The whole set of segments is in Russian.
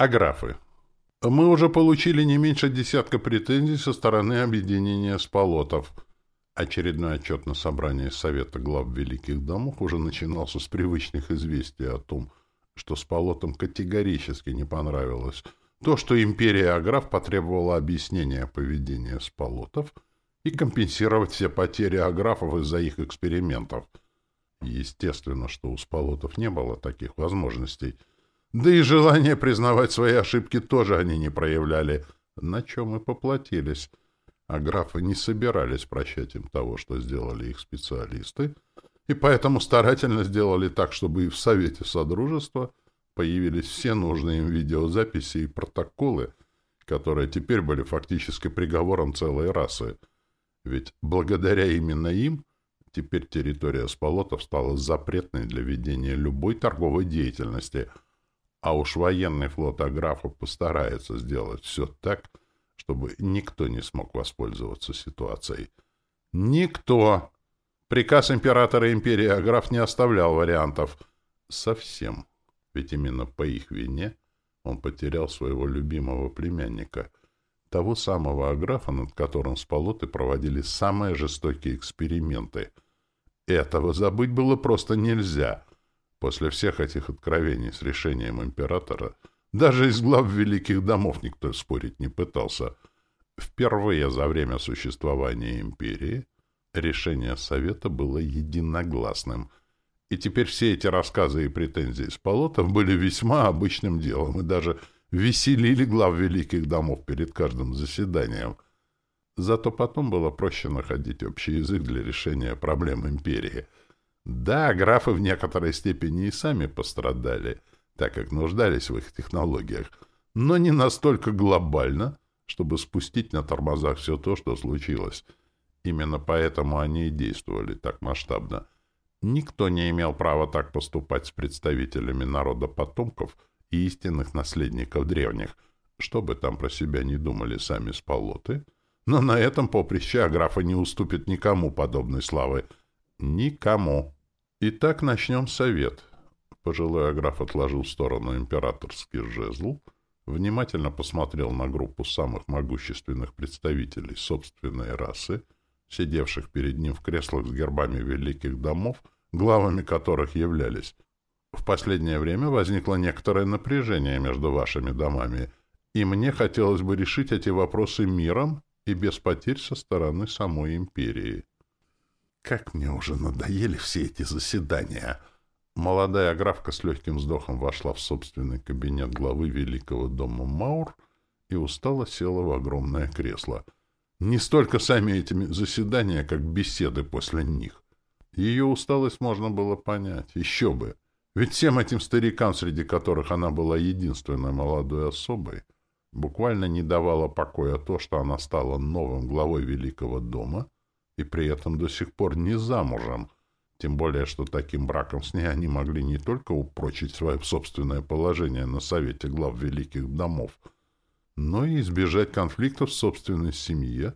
Аграфы. Мы уже получили не меньше десятка претензий со стороны объединения сполотов. Очередной отчет на собрании Совета глав Великих Домов уже начинался с привычных известий о том, что сполотам категорически не понравилось то, что империя Аграф потребовала объяснения поведения сполотов и компенсировать все потери Аграфов из-за их экспериментов. Естественно, что у сполотов не было таких возможностей — да и желание признавать свои ошибки тоже они не проявляли, на чем и поплатились. А графы не собирались прощать им того, что сделали их специалисты, и поэтому старательно сделали так, чтобы и в Совете Содружества появились все нужные им видеозаписи и протоколы, которые теперь были фактически приговором целой расы. Ведь благодаря именно им теперь территория Сполотов стала запретной для ведения любой торговой деятельности — а уж военный флот Аграфов постарается сделать все так, чтобы никто не смог воспользоваться ситуацией. Никто! Приказ императора империи Аграф не оставлял вариантов. Совсем. Ведь именно по их вине он потерял своего любимого племянника, того самого Аграфа, над которым сполоты проводили самые жестокие эксперименты. Этого забыть было просто нельзя — После всех этих откровений с решением императора даже из глав великих домов никто спорить не пытался. Впервые за время существования империи решение Совета было единогласным, и теперь все эти рассказы и претензии Сполотов были весьма обычным делом и даже веселили глав великих домов перед каждым заседанием. Зато потом было проще находить общий язык для решения проблем империи — да, графы в некоторой степени и сами пострадали, так как нуждались в их технологиях, но не настолько глобально, чтобы спустить на тормозах все то, что случилось. Именно поэтому они и действовали так масштабно. Никто не имел права так поступать с представителями народа потомков и истинных наследников древних, что бы там про себя не думали сами сполоты, но на этом поприще Аграфа не уступит никому подобной славы — Никому. Итак, начнем совет. Пожилой аграф отложил в сторону императорский жезл, внимательно посмотрел на группу самых могущественных представителей собственной расы, сидевших перед ним в креслах с гербами великих домов, главами которых являлись. В последнее время возникло некоторое напряжение между вашими домами, и мне хотелось бы решить эти вопросы миром и без потерь со стороны самой империи. Как мне уже надоели все эти заседания! Молодая графка с легким вздохом вошла в собственный кабинет главы Великого дома Маур и устало села в огромное кресло. Не столько сами эти заседания, как беседы после них. Ее усталость можно было понять. Еще бы! Ведь всем этим старикам, среди которых она была единственной молодой особой, буквально не давало покоя то, что она стала новым главой Великого дома — и при этом до сих пор не замужем, тем более, что таким браком с ней они могли не только упрочить свое собственное положение на Совете глав великих домов, но и избежать конфликтов в собственной семье,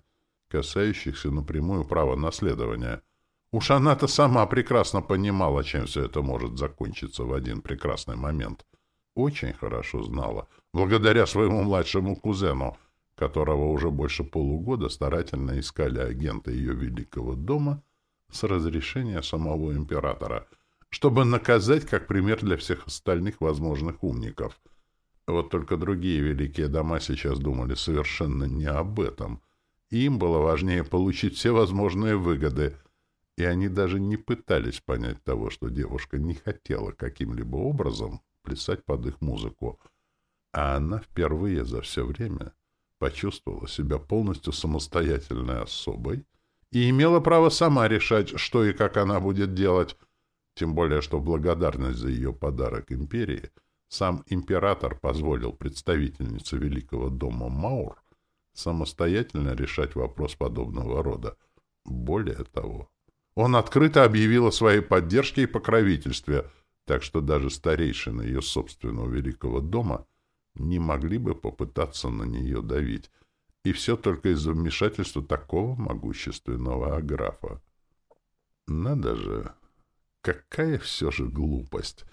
касающихся напрямую права наследования. Уж она-то сама прекрасно понимала, чем все это может закончиться в один прекрасный момент. Очень хорошо знала, благодаря своему младшему кузену, которого уже больше полугода старательно искали агенты ее великого дома с разрешения самого императора, чтобы наказать как пример для всех остальных возможных умников. Вот только другие великие дома сейчас думали совершенно не об этом. Им было важнее получить все возможные выгоды, и они даже не пытались понять того, что девушка не хотела каким-либо образом плясать под их музыку. А она впервые за все время почувствовала себя полностью самостоятельной особой и имела право сама решать, что и как она будет делать, тем более что благодарность за ее подарок империи сам император позволил представительнице Великого дома Маур самостоятельно решать вопрос подобного рода. Более того, он открыто объявил о своей поддержке и покровительстве, так что даже старейшины ее собственного Великого дома — не могли бы попытаться на нее давить. И все только из-за вмешательства такого могущественного аграфа. Надо же! Какая все же глупость!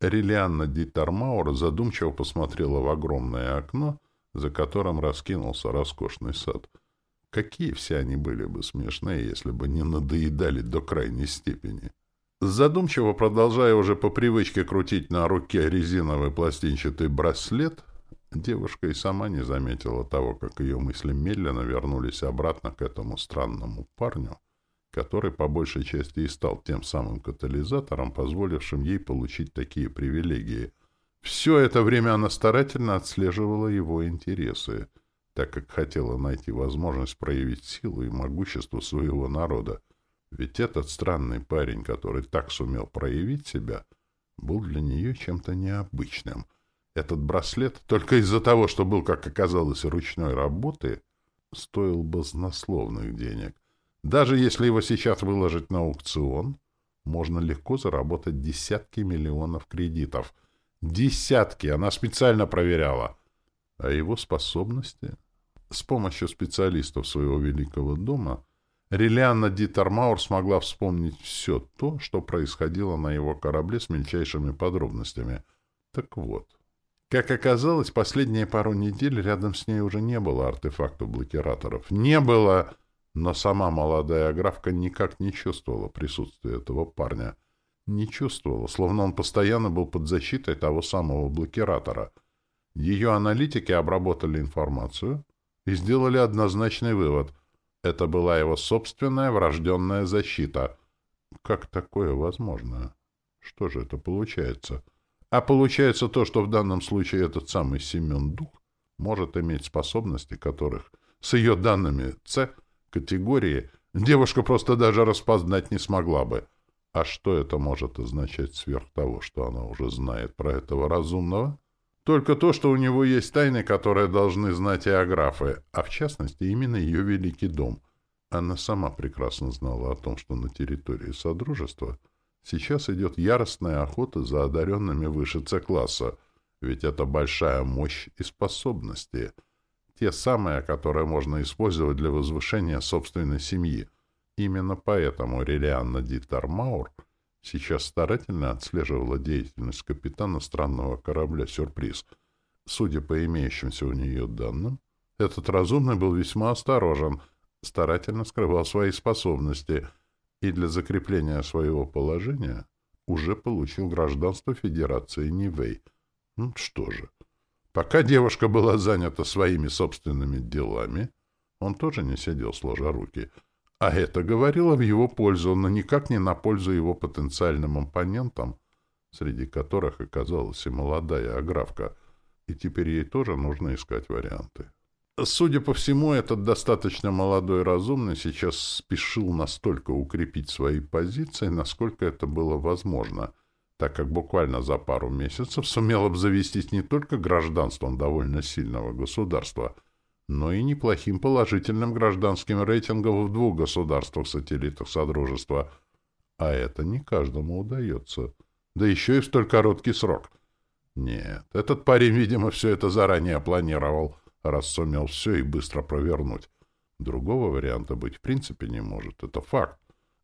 Релианна Дитармаура задумчиво посмотрела в огромное окно, за которым раскинулся роскошный сад. Какие все они были бы смешные, если бы не надоедали до крайней степени. Задумчиво продолжая уже по привычке крутить на руке резиновый пластинчатый браслет, девушка и сама не заметила того, как ее мысли медленно вернулись обратно к этому странному парню, который по большей части и стал тем самым катализатором, позволившим ей получить такие привилегии. Все это время она старательно отслеживала его интересы, так как хотела найти возможность проявить силу и могущество своего народа. Ведь этот странный парень, который так сумел проявить себя, был для нее чем-то необычным. Этот браслет, только из-за того, что был, как оказалось, ручной работы, стоил баснословных денег. Даже если его сейчас выложить на аукцион, можно легко заработать десятки миллионов кредитов. Десятки! Она специально проверяла. А его способности? С помощью специалистов своего великого дома Релианна Диттермаур смогла вспомнить все то, что происходило на его корабле с мельчайшими подробностями. Так вот. Как оказалось, последние пару недель рядом с ней уже не было артефактов-блокираторов. Не было! Но сама молодая графка никак не чувствовала присутствия этого парня. Не чувствовала, словно он постоянно был под защитой того самого блокиратора. Ее аналитики обработали информацию и сделали однозначный вывод. Это была его собственная врожденная защита. Как такое возможно? Что же это получается? А получается то, что в данном случае этот самый Семен Дух может иметь способности, которых с ее данными «С» категории девушка просто даже распознать не смогла бы. А что это может означать сверх того, что она уже знает про этого разумного? Только то, что у него есть тайны, которые должны знать и аграфы, а в частности именно ее великий дом. Она сама прекрасно знала о том, что на территории Содружества сейчас идет яростная охота за одаренными выше С-класса, ведь это большая мощь и способности — те самые, которые можно использовать для возвышения собственной семьи. Именно поэтому Релианна Диттер сейчас старательно отслеживала деятельность капитана странного корабля «Сюрприз». Судя по имеющимся у нее данным, этот разумный был весьма осторожен, старательно скрывал свои способности и для закрепления своего положения уже получил гражданство Федерации Нивэй. Ну что же, Пока девушка была занята своими собственными делами, он тоже не сидел сложа руки. А это говорило в его пользу, но никак не на пользу его потенциальным оппонентам, среди которых оказалась и молодая аграфка, и теперь ей тоже нужно искать варианты. Судя по всему, этот достаточно молодой разумный сейчас спешил настолько укрепить свои позиции, насколько это было возможно — так как буквально за пару месяцев сумел обзавестись не только гражданством довольно сильного государства, но и неплохим положительным гражданским рейтингом в двух государствах-сателлитах Содружества. А это не каждому удается. Да еще и в столь короткий срок. Нет, этот парень, видимо, все это заранее планировал, раз сумел все и быстро провернуть. Другого варианта быть в принципе не может, это факт.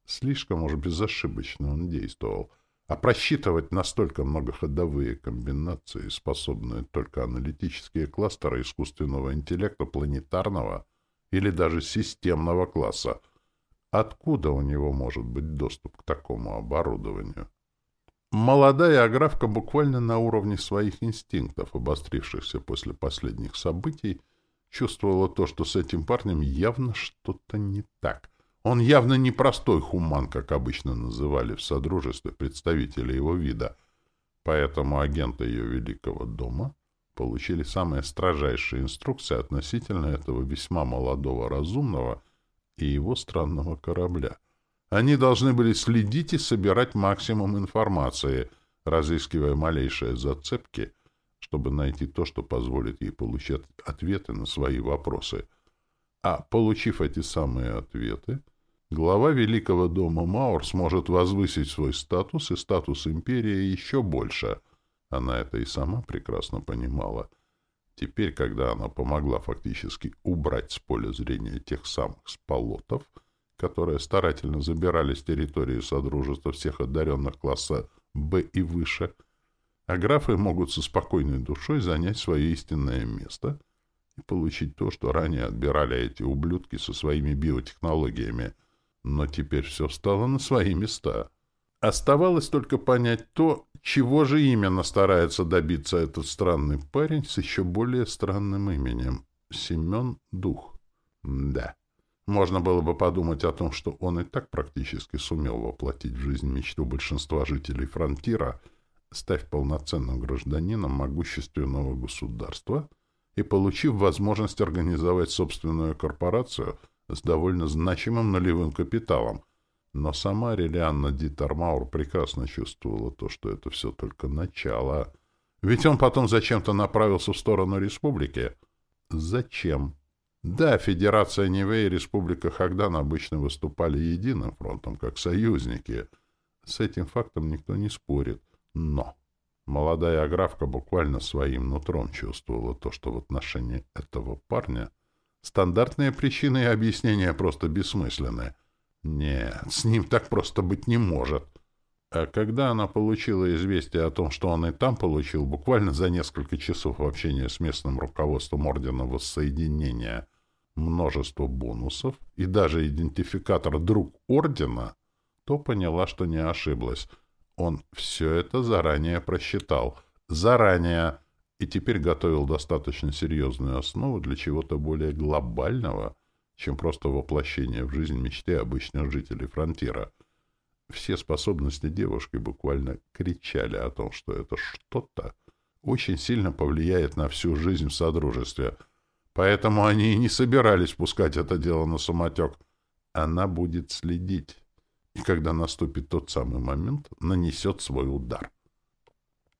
Слишком уж безошибочно он действовал — а просчитывать настолько многоходовые комбинации, способные только аналитические кластеры искусственного интеллекта планетарного или даже системного класса, откуда у него может быть доступ к такому оборудованию? Молодая аграфка буквально на уровне своих инстинктов, обострившихся после последних событий, чувствовала то, что с этим парнем явно что-то не так. Он явно не простой хуман, как обычно называли в Содружестве представители его вида, поэтому агенты ее великого дома получили самые строжайшие инструкции относительно этого весьма молодого разумного и его странного корабля. Они должны были следить и собирать максимум информации, разыскивая малейшие зацепки, чтобы найти то, что позволит ей получать ответы на свои вопросы. А получив эти самые ответы, Глава Великого дома Маур сможет возвысить свой статус и статус империи еще больше. Она это и сама прекрасно понимала. Теперь, когда она помогла фактически убрать с поля зрения тех самых сполотов, которые старательно забирали с территории Содружества всех одаренных класса «Б» и выше, а графы могут со спокойной душой занять свое истинное место и получить то, что ранее отбирали эти ублюдки со своими биотехнологиями. Но теперь все встало на свои места. Оставалось только понять то, чего же именно старается добиться этот странный парень с еще более странным именем. Семен Дух. Да. Можно было бы подумать о том, что он и так практически сумел воплотить в жизнь мечту большинства жителей фронтира, став полноценным гражданином могущественного государства и получив возможность организовать собственную корпорацию с довольно значимым нулевым капиталом. Но сама Релианна Дитермаур прекрасно чувствовала то, что это все только начало. Ведь он потом зачем-то направился в сторону республики. Зачем? Да, Федерация Ниве и Республика Хагдан обычно выступали единым фронтом, как союзники. С этим фактом никто не спорит. Но молодая аграфка буквально своим нутром чувствовала то, что в отношении этого парня стандартные причины и объяснения просто бессмысленны. Нет, с ним так просто быть не может. А когда она получила известие о том, что он и там получил, буквально за несколько часов общения с местным руководством Ордена Воссоединения, множество бонусов и даже идентификатор «Друг Ордена», то поняла, что не ошиблась. Он все это заранее просчитал. Заранее. И теперь готовил достаточно серьезную основу для чего-то более глобального, чем просто воплощение в жизнь мечты обычных жителей фронтира. Все способности девушки буквально кричали о том, что это что-то очень сильно повлияет на всю жизнь в Содружестве — Поэтому они и не собирались пускать это дело на самотек. Она будет следить. И когда наступит тот самый момент, нанесет свой удар.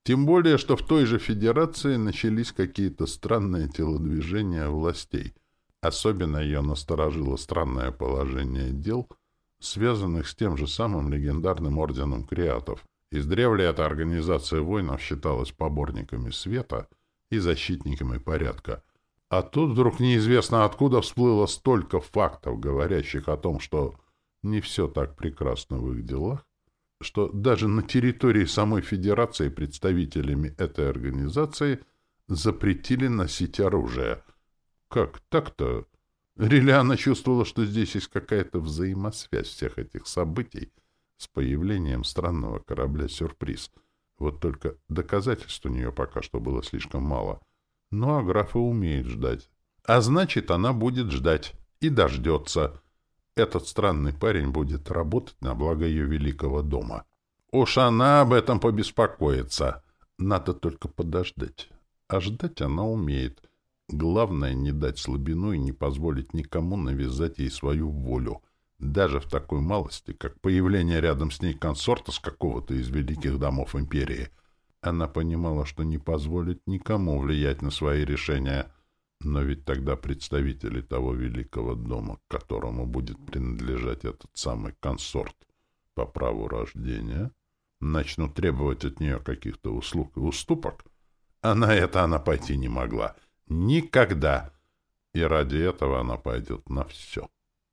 Тем более, что в той же Федерации начались какие-то странные телодвижения властей. Особенно ее насторожило странное положение дел, связанных с тем же самым легендарным орденом креатов. Издревле эта организация воинов считалась поборниками света и защитниками порядка — а тут вдруг неизвестно откуда всплыло столько фактов, говорящих о том, что не все так прекрасно в их делах, что даже на территории самой Федерации представителями этой организации запретили носить оружие. Как так-то? Релиана чувствовала, что здесь есть какая-то взаимосвязь всех этих событий с появлением странного корабля «Сюрприз». Вот только доказательств у нее пока что было слишком мало — ну, а графа умеет ждать. А значит, она будет ждать. И дождется. Этот странный парень будет работать на благо ее великого дома. Уж она об этом побеспокоится. Надо только подождать. А ждать она умеет. Главное — не дать слабину и не позволить никому навязать ей свою волю. Даже в такой малости, как появление рядом с ней консорта с какого-то из великих домов империи — она понимала, что не позволит никому влиять на свои решения, но ведь тогда представители того великого дома, которому будет принадлежать этот самый консорт по праву рождения, начнут требовать от нее каких-то услуг и уступок, а на это она пойти не могла. Никогда. И ради этого она пойдет на все.